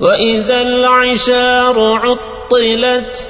وإذا العشار عطلت